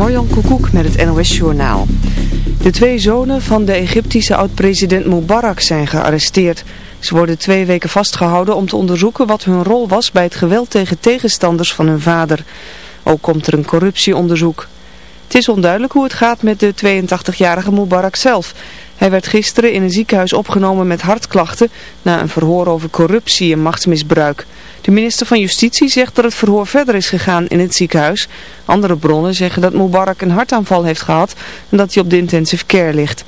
Marjan Koekoek met het NOS Journaal. De twee zonen van de Egyptische oud-president Mubarak zijn gearresteerd. Ze worden twee weken vastgehouden om te onderzoeken wat hun rol was bij het geweld tegen tegenstanders van hun vader. Ook komt er een corruptieonderzoek. Het is onduidelijk hoe het gaat met de 82-jarige Mubarak zelf. Hij werd gisteren in een ziekenhuis opgenomen met hartklachten na een verhoor over corruptie en machtsmisbruik. De minister van Justitie zegt dat het verhoor verder is gegaan in het ziekenhuis. Andere bronnen zeggen dat Mubarak een hartaanval heeft gehad en dat hij op de intensive care ligt.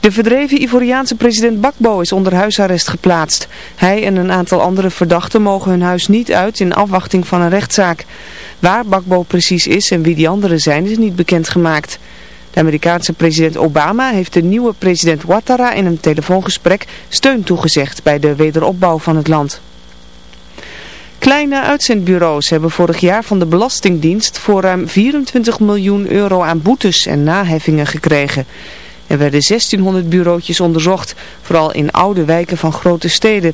De verdreven Ivoriaanse president Bakbo is onder huisarrest geplaatst. Hij en een aantal andere verdachten mogen hun huis niet uit in afwachting van een rechtszaak. Waar Bakbo precies is en wie die anderen zijn is niet bekendgemaakt. De Amerikaanse president Obama heeft de nieuwe president Ouattara in een telefoongesprek steun toegezegd bij de wederopbouw van het land. Kleine uitzendbureaus hebben vorig jaar van de Belastingdienst voor ruim 24 miljoen euro aan boetes en naheffingen gekregen. Er werden 1600 bureautjes onderzocht, vooral in oude wijken van grote steden.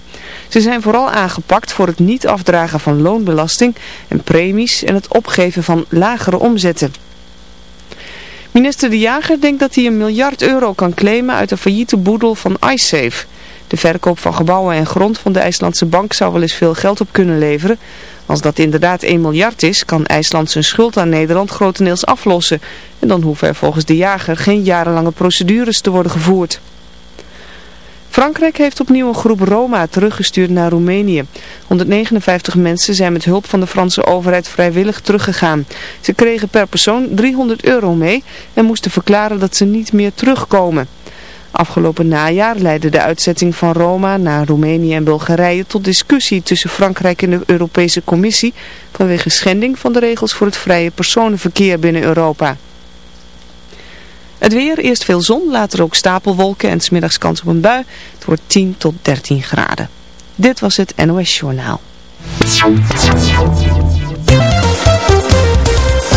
Ze zijn vooral aangepakt voor het niet afdragen van loonbelasting en premies en het opgeven van lagere omzetten. Minister De Jager denkt dat hij een miljard euro kan claimen uit de failliete boedel van iSafe. De verkoop van gebouwen en grond van de IJslandse bank zou wel eens veel geld op kunnen leveren. Als dat inderdaad 1 miljard is, kan IJsland zijn schuld aan Nederland grotendeels aflossen. En dan hoeven er volgens de jager geen jarenlange procedures te worden gevoerd. Frankrijk heeft opnieuw een groep Roma teruggestuurd naar Roemenië. 159 mensen zijn met hulp van de Franse overheid vrijwillig teruggegaan. Ze kregen per persoon 300 euro mee en moesten verklaren dat ze niet meer terugkomen. Afgelopen najaar leidde de uitzetting van Roma naar Roemenië en Bulgarije tot discussie tussen Frankrijk en de Europese Commissie vanwege schending van de regels voor het vrije personenverkeer binnen Europa. Het weer, eerst veel zon, later ook stapelwolken en smiddags kans op een bui. Het wordt 10 tot 13 graden. Dit was het NOS Journaal.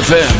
ZFM.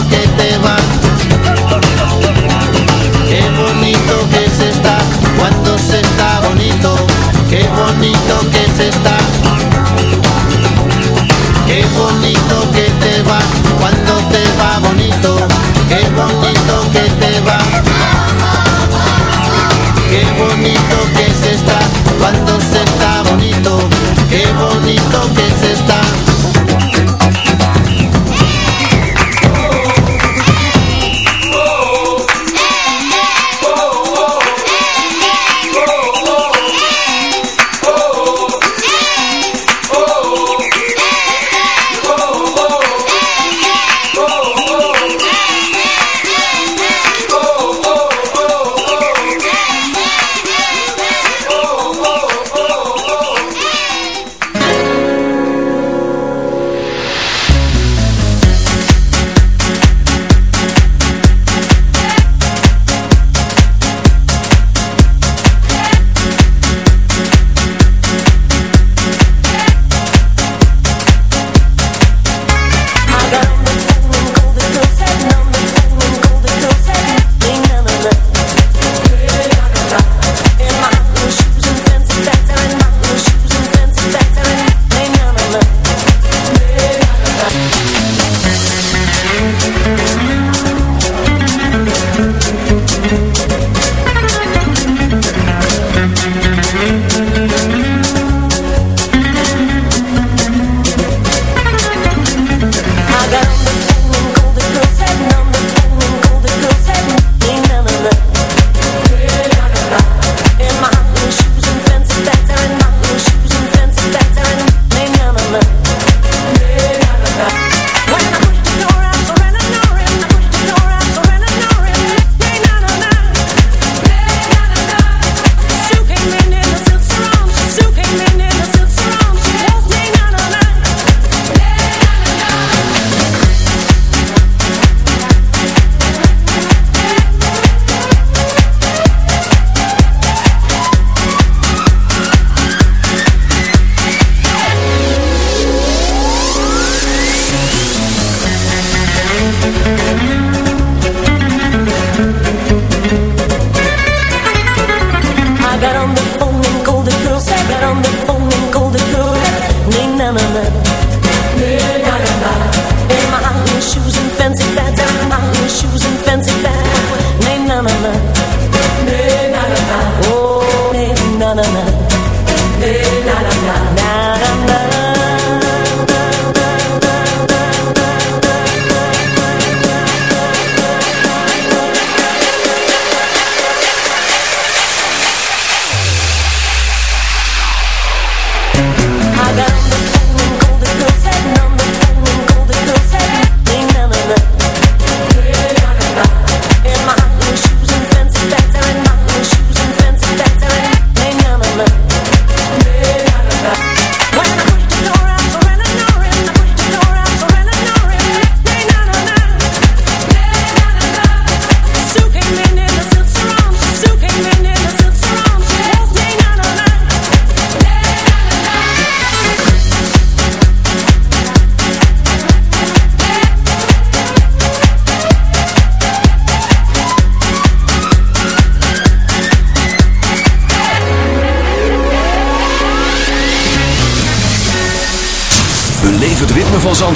that on the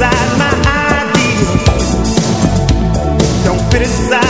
criticize my ideas. Don't criticize.